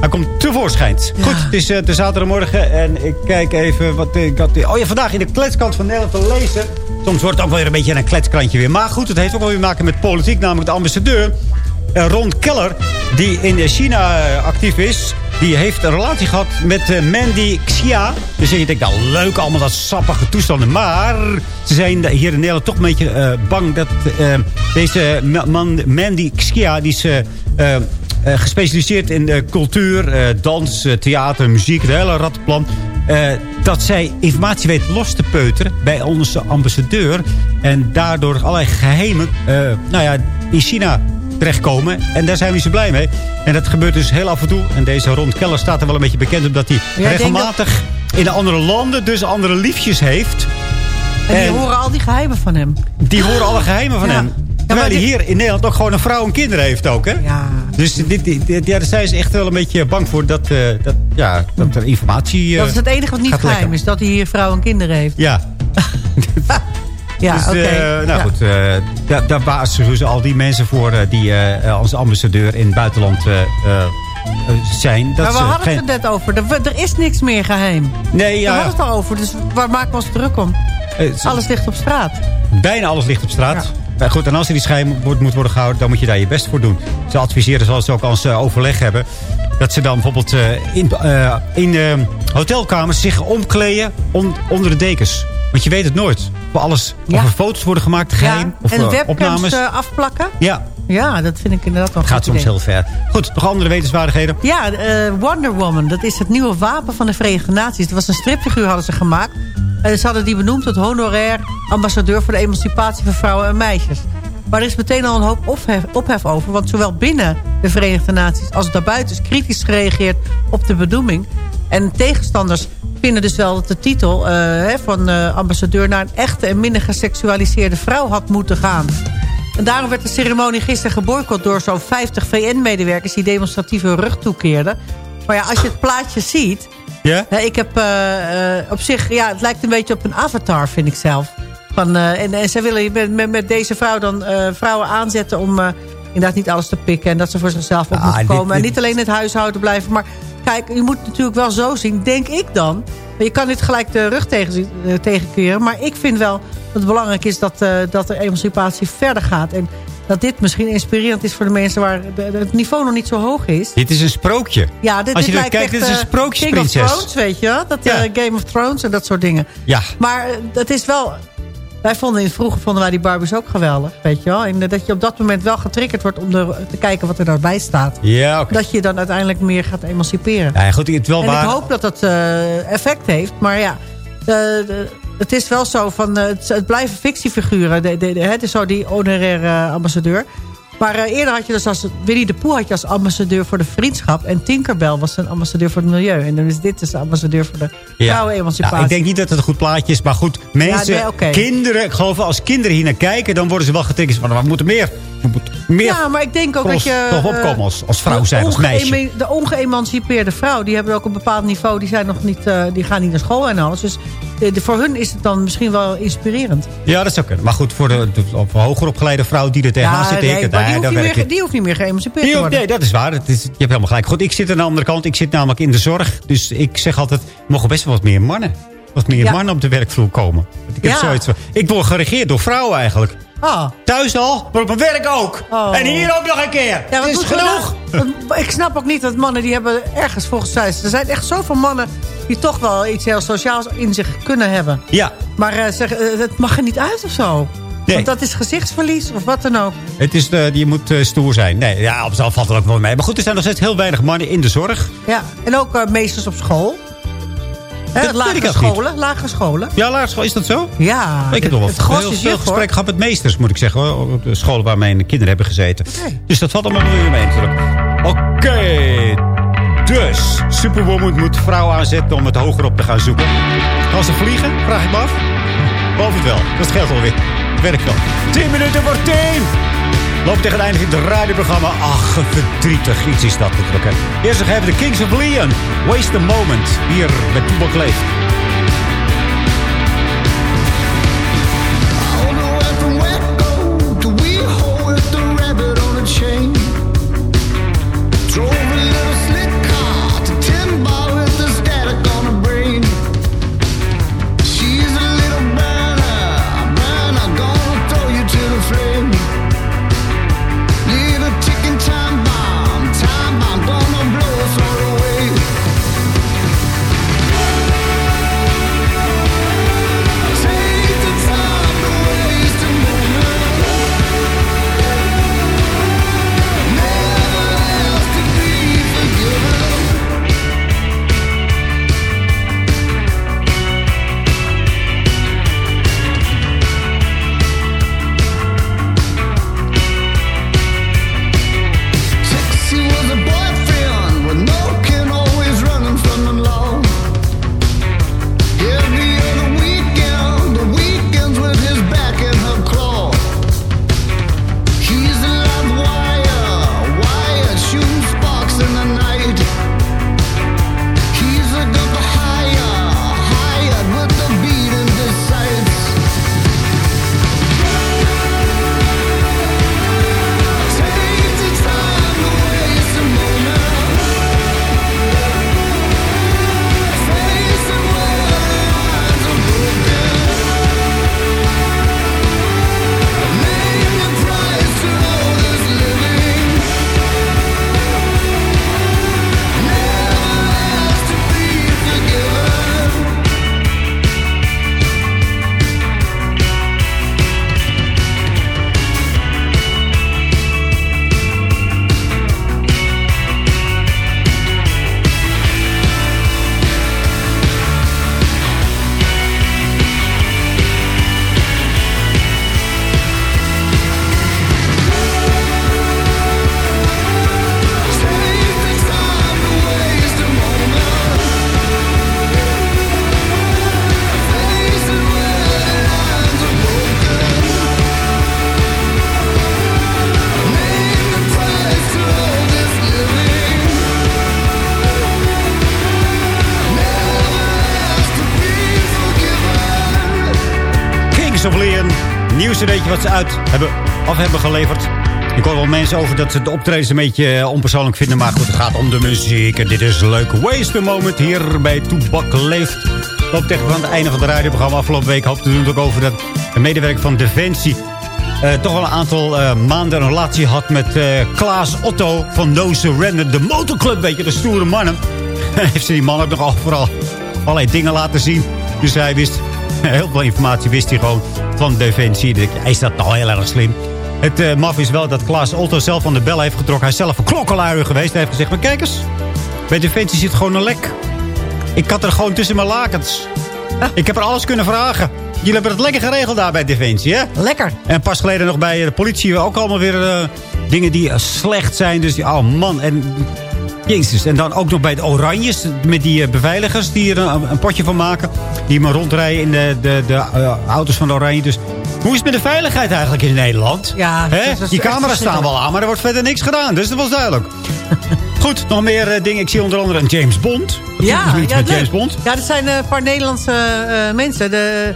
Hij komt tevoorschijn. Goed, het is eh, de zaterdagmorgen en ik kijk even wat ik had... Oh ja, vandaag in de kletskant van Nederland te lezen. Soms wordt het ook wel weer een beetje een kletskrantje weer. Maar goed, het heeft ook wel weer te maken met politiek. Namelijk de ambassadeur eh, Ron Keller, die in China eh, actief is... die heeft een relatie gehad met eh, Mandy Xia. Dus je denkt, nou leuk, allemaal dat sappige toestanden. Maar ze zijn hier in Nederland toch een beetje bang... dat deze ma- man, Mandy Xia, die is... gespecialiseerd in cultuur, dans, theater, muziek, het hele rattenplan. Dat zij informatie weet los te peuteren bij onze ambassadeur. En daardoor allerlei geheimen eh, nou ja, in China terechtkomen. En daar zijn we niet zo blij mee. En dat gebeurt dus heel af en toe. En deze Ron Keller staat er wel een beetje bekend... omdat hij regelmatig in de andere landen dus andere liefjes heeft. En die En- horen al die geheimen van hem. Die horen alle geheimen van Ja. hem. Terwijl hij hier in Nederland ook gewoon een vrouw en kinderen heeft ook, hè? Ja. Dus dit, dit, dit- ja, daar zijn ze echt wel een beetje bang voor dat, eh, dat, ja, dat er informatie eh, Dat is het enige wat niet geheim is. Dat hij hier vrouwen en kinderen heeft. Ja. Ja, dus, eh, nou Ja. goed, eh, daar, daar waarschuwen ze al die mensen voor eh, die als ambassadeur in het buitenland zijn. Dat maar we hadden geen- het er net over. Er, er is niks meer geheim. Nee, ja. We hadden het al over. Dus waar maken we ons druk om? Alles ligt op straat. Bijna alles ligt op straat. Maar goed, en als er geheim wordt, moet worden gehouden... dan moet je daar je best voor doen. Ze adviseren, zoals ze ook als overleg hebben... dat ze dan bijvoorbeeld in, in hotelkamers zich omkleden on- onder de dekens. Want je weet het nooit. Voor alles, Ja. of er foto's worden gemaakt, geheim. Of en eh, webcams opnames. eh, afplakken. ja, Ja, dat vind ik inderdaad wel gaat soms idee. heel ver. Goed, nog andere wetenswaardigheden? Ja, eh, Wonder Woman. Dat is het nieuwe wapen van de Verenigde Naties. Dat was een stripfiguur hadden ze gemaakt. En ze hadden die benoemd tot honorair ambassadeur... voor de emancipatie van vrouwen en meisjes. Maar er is meteen al een hoop ophef, ophef over. Want zowel binnen de Verenigde Naties als daarbuiten... is kritisch gereageerd op de benoeming. En tegenstanders vinden dus wel dat de titel eh, van eh, ambassadeur... naar een echte en minder geseksualiseerde vrouw had moeten gaan. En daarom werd de ceremonie gisteren geboycott... door zo'n 50 VN-medewerkers die demonstratief hun rug toekeerden. Maar ja, als je het plaatje ziet... Ja? Ik heb eh, op zich, ja, het lijkt een beetje op een avatar, vind ik zelf. Van, en, en zij willen met, met, met deze vrouw dan vrouwen aanzetten om inderdaad niet alles te pikken. En dat ze voor zichzelf op Ah, moeten dit- komen. En dit- niet alleen in het huishouden blijven. Maar kijk, je moet het natuurlijk wel zo zien, denk ik dan. Je kan niet gelijk de rug tegen, eh, tegenkeren. Maar ik vind wel dat het belangrijk is dat, eh, dat de emancipatie verder gaat. En dat dit misschien inspirerend is voor de mensen waar het niveau nog niet zo hoog is. Dit is een sprookje. Ja, dit, Als je dit lijkt kijkt, echt, dit is een eh, sprookjesprinses. King of Thrones, weet je wel? Dat Ja. Game of Thrones en dat soort dingen. Ja. Maar dat is wel... Wij vonden in vroeger vonden wij die Barbies ook geweldig, weet je wel. En eh, dat je op dat moment wel getriggerd wordt om er, te kijken wat er daarbij staat. Ja. Dat je dan uiteindelijk meer gaat emanciperen. Ja, goed, het wel en waar. ik hoop dat dat eh, effect heeft. Maar ja, de, de- het is wel zo van... eh, het, het blijven fictiefiguren. De, de, de- het is zo die honoraire ambassadeur. Maar eh, eerder had je dus als... Winnie de Pooh had je als ambassadeur voor de vriendschap. En Tinkerbell was een ambassadeur voor het milieu. En dan is dit dus de ambassadeur voor de Ja. vrouwenemancipatie. Nou, ik denk niet dat het een goed plaatje is. Maar goed, mensen, nee, kinderen, ik geloof als kinderen hier naar kijken... dan worden ze wel getriggerd van, we moeten meer, we moeten meer Ja, maar ik denk ook dat je... toch eh, opkomen als, als vrouw de zijn, als meisje. De ongeëmancipeerde vrouw, die hebben ook een bepaald niveau. Die, zijn nog niet, eh, die gaan niet naar school en alles. Dus de, voor hun is het dan misschien wel inspirerend. Ja, dat zou kunnen. Maar goed, voor de, de, hoger opgeleide vrouw die er tegenaan zit... nee, ik, maar die, hoeft dat niet meer, die hoeft niet meer geëmancipeerd te worden. nee, dat is waar. Dat is, je hebt helemaal gelijk. Goed, ik zit aan de andere kant. Ik zit namelijk in de zorg. Dus ik zeg altijd, er mogen best wel wat meer mannen. Wat meer Ja. mannen op de werkvloer komen. Ik, heb Ja. zoiets ik word geregeerd door vrouwen eigenlijk. Ah. Thuis al, maar op mijn werk ook. Oh. En hier ook nog een keer. Ja, Het is genoeg. nou- Want Ik snap ook niet dat mannen die hebben ergens volgens zij... Er zijn echt zoveel mannen die toch wel iets heel sociaals in zich kunnen hebben. Ja, Maar eh, zeg, eh, het mag er niet uit of zo. Nee. Want dat is gezichtsverlies of wat dan ook. het is, de, je moet eh, stoer zijn. Nee, ja, op zichzelf valt het ook wel mee. Maar goed, er zijn nog steeds heel weinig mannen in de zorg. Ja, en ook eh, meesters op school. Ik lagere niet. scholen, lagere scholen. Ja, lagere school, is dat zo? Ja, Ik heb nog wel heel veel gesprekken gehad met meesters, moet ik zeggen. Hoor, op de scholen waar mijn kinderen hebben gezeten. Dus dat valt allemaal weer mee natuurlijk. Oké, dus Superwoman moet vrouwen aanzetten om het hoger op te gaan zoeken. Kan ze vliegen? Vraag ik me af. Geloof het wel. Dat scheelt alweer. Werkt wel. 10 minuten voor 10. Loop tegen het einde in het radioprogramma. Ach, verdrietig iets is dat natuurlijk. Eerst nog even de Kings of Leon. Waste a moment. Hier bij Toebak Leeft. Wat ze uit hebben, af hebben geleverd. Ik hoor wel mensen over dat ze de optredens een beetje eh, onpersoonlijk vinden. Maar goed, het gaat om de muziek. En dit is leuk waste moment hier bij Toebak Leeft. Loopt tegen van het einde van het radioprogramma afgelopen week. Hoopte toen ook over dat een medewerker van Defensie... eh, toch wel een aantal eh, maanden een relatie had met eh, Klaas Otto van No Surrender. De motorclub, weet je, de stoere mannen. Heeft ze die man ook nog overal allerlei dingen laten zien. Dus hij wist, heel veel informatie wist hij gewoon van Defensie. Hij is dat nou heel erg slim. Het eh, maf is wel dat Klaas Otto zelf van de bel heeft getrokken. Hij is zelf een klokkenluier geweest. Hij heeft gezegd, maar kijk eens, bij Defensie zit gewoon een lek. Ik had er gewoon tussen mijn lakens. Ik heb er alles kunnen vragen. Jullie hebben het lekker geregeld daar bij Defensie, hè? Lekker. En pas geleden nog bij de politie ook allemaal weer eh, dingen die slecht zijn. Dus, oh man, en... Jezus, en dan ook nog bij de Oranjes, met die eh, beveiligers die er een, een potje van maken. Die maar rondrijden in de, de, de eh, auto's van de Oranje. Dus hoe is het met de veiligheid eigenlijk in Nederland? Ja, Hè? dat Die camera's staan wel aan, maar er wordt verder niks gedaan. Dus dat was duidelijk. Goed, nog meer eh, dingen. Ik zie onder andere een James Bond. Ja, ja. James Bond? Ja, er zijn een paar Nederlandse mensen. De,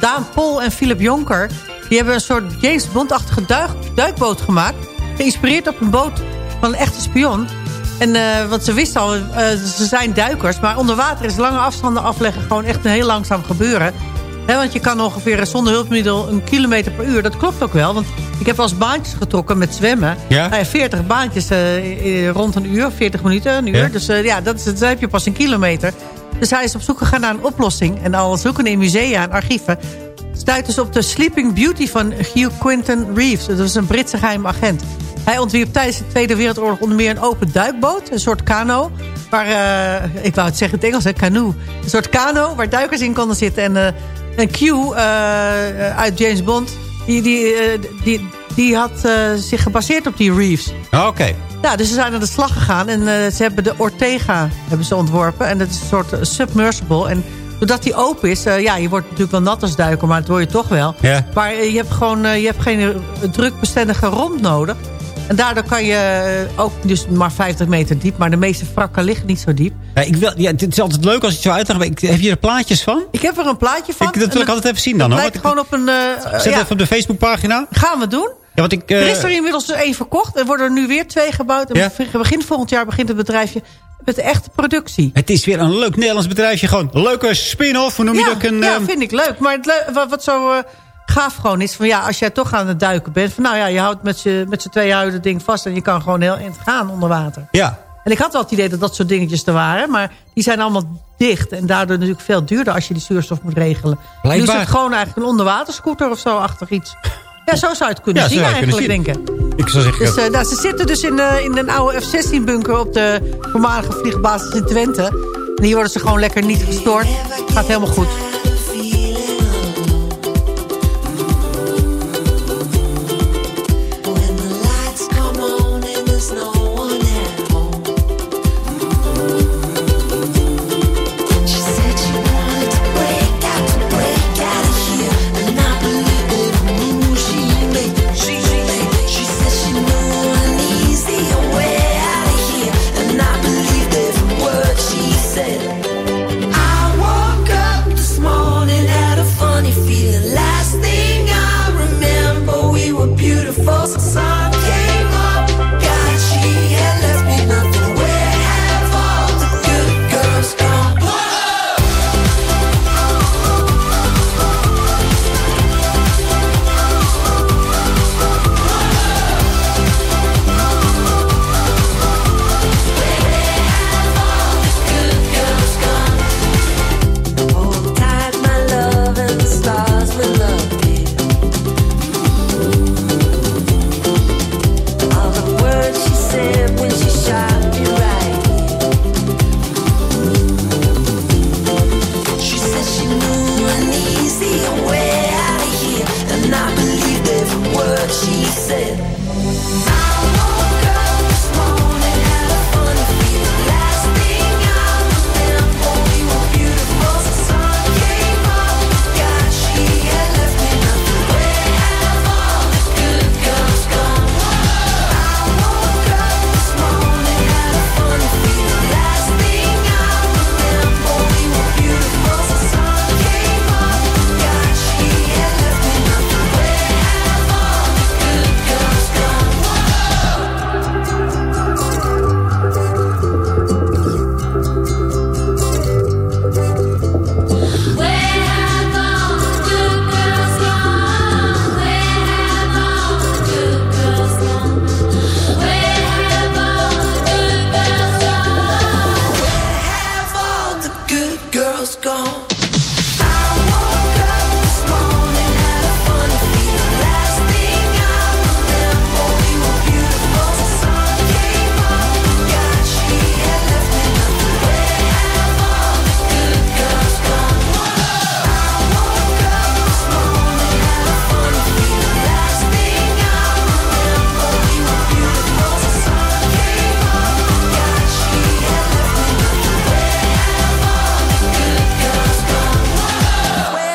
Daan Pol en Philip Jonker. Die hebben een soort James Bond-achtige duik- duikboot gemaakt. Geïnspireerd op een boot van een echte spion. En, eh, want ze wisten al, eh, ze zijn duikers. Maar onder water is lange afstanden afleggen gewoon echt een heel langzaam gebeuren. Want je kan ongeveer zonder hulpmiddel een kilometer per uur. Dat klopt ook wel. Want ik heb wel eens baantjes getrokken met zwemmen. Ja? Nou ja, 40 baantjes eh, eh, rond een uur, 40 minuten, een uur. Ja? Dus eh, ja, dat is, dan heb je pas een kilometer. Dus hij is op zoek gegaan naar een oplossing. En al zoeken in musea en archieven... stuit dus op de Sleeping Beauty van Hugh Quinton Reeves. Dat was een Britse geheim agent. Hij ontwierp tijdens de Tweede Wereldoorlog onder meer een open duikboot. Een soort kano. Waar, eh, ik wou het zeggen in het Engels, hè, canoe. Een soort kano waar duikers in konden zitten. En, eh en Q eh, uit James Bond... die, die, die, die had zich gebaseerd op die Reeves. Oké. Ja, dus ze zijn aan de slag gegaan en ze hebben de Ortega hebben ze ontworpen. En dat is een soort submersible. En doordat die open is, ja, je wordt natuurlijk wel nat als duiker, maar dat word je toch wel. Ja. Maar je hebt gewoon je hebt geen drukbestendige romp nodig. En daardoor kan je eh, ook dus maar 50 meter diep, maar de meeste wrakken liggen niet zo diep. Ja, ik wil, ja, het is altijd leuk als je het zo uitlegt. maar ik- Heb je er plaatjes van? Ik heb er een plaatje van. Ik, dat wil ik altijd even zien dan. Hoor. lijkt gewoon op een... eh, Zet ja, even op de Facebookpagina. gaan we doen. Ja, want ik, eh, Er is er inmiddels dus één verkocht. Er worden er nu weer twee gebouwd. En Ja. begin volgend jaar begint het bedrijfje met echte productie. Het is weer een leuk Nederlands bedrijfje. Gewoon leuke spin-off. Hoe noem je ja, dat? Een, ja, ehm, vind ik leuk. Maar het wat, wat zo eh, gaaf gewoon is... van ja, als jij toch aan het duiken bent... van nou ja, je houdt met z'n twee het ding vast... en je kan gewoon heel eind gaan onder water. ja. En ik had wel het idee dat dat soort dingetjes er waren... maar die zijn allemaal dicht. En daardoor natuurlijk veel duurder als je die zuurstof moet regelen. Nu is Blijkbaar. het gewoon eigenlijk een onderwaterscooter of zo achter iets. Ja, zo zou je het kunnen Ja, zien het eigenlijk, kunnen denken. Ik zou zeggen... Dus, nou, ze zitten dus in, in een oude F-16-bunker op de voormalige vliegbasis in Twente. En hier worden ze gewoon lekker niet gestoord. Gaat helemaal goed.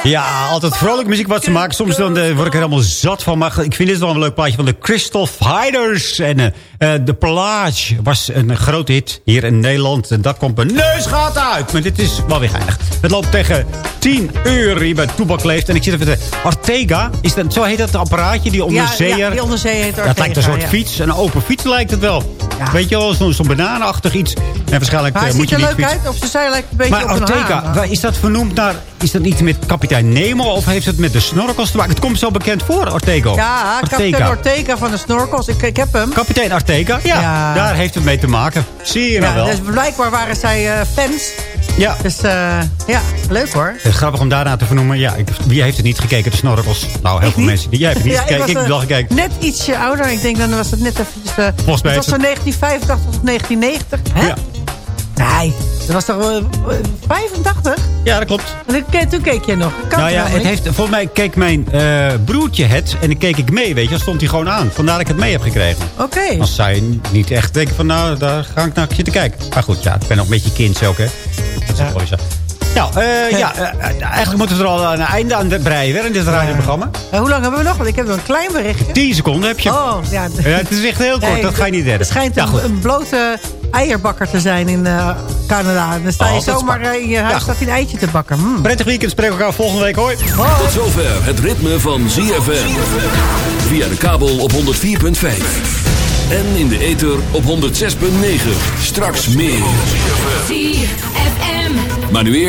Ja, altijd vrolijke muziek wat ze maken. Soms dan, word ik er helemaal zat van. Maar ik vind dit wel een leuk plaatje van de Crystal Fighters. En eh, eh, de Plage was een grote hit hier in Nederland. En dat komt mijn neus gaat uit. Maar dit is wel weer geinig. Het loopt tegen 10 uur hier bij Toebak leeft. En ik zit even te... Artega, is dat, zo heet dat apparaatje, die onderzeeër? Ja, ja, die onderzeeër heet Artega. Dat lijkt een soort ja. fiets. Een open fiets lijkt het wel. Weet je wel, zo'n zo'n bananenachtig iets. En waarschijnlijk Maar eh, hij moet ziet je er leuk uit. Op zijn zij lijkt een beetje Maar op een Ortega, is dat vernoemd naar... Is dat iets met kapitein Nemo of heeft het met de snorkels te maken? Het komt zo bekend voor, Ortega. Ja, kapitein Ortega van de snorkels. Ik, ik heb hem. Kapitein Ortega, ja, Ja. Daar heeft het mee te maken. Zie je nou Ja, wel. dus blijkbaar waren zij eh, fans. Ja. Dus eh, ja, leuk hoor. Het is grappig om daarna te vernoemen. Ja, ik- wie heeft het niet gekeken, de snorkels? Nou, heel veel mensen. Jij hebt het niet Ja, gekeken, ik, was, heb wel eh, gekeken. Net ietsje ouder. Ik denk dan was het net eh, Volgens mij het was van 1985 tot 1990. Hè? Ja. Nee, dat was toch wel eh, 85? ja, dat klopt. En toen keek je nog. Kan Nou ja, het heeft, volgens mij keek mijn eh, broertje het en dan keek ik mee, weet je. Dan stond hij gewoon aan. Vandaar dat ik het mee heb gekregen. Oké. Als zij niet echt denken van, nou, daar ga ik naar zitten kijken. Maar goed, ja, ik ben nog een beetje kind ook, hè. Dat is mooi zo. Nou, eh, ja, eh, eigenlijk moeten we er al een einde aan breien, hè, in dit radioprogramma. Eh, hoe lang hebben we nog? Want ik heb nog een klein berichtje. 10 seconden heb je. Oh, ja. Ja, het is echt heel kort, Nee, dat ga je niet redden. Het schijnt Ja, een, blote eierbakker te zijn in eh, Canada. En dan sta je Oh, zomaar eh, in je huis Ja. staat hij een eitje te bakken. Hmm. Prettig weekend, spreken we elkaar volgende week, hoi. Tot zover het ritme van ZFM. Via de kabel op 104.5. En in de ether op 106.9. Straks meer. ZFM. Maar nu eerst.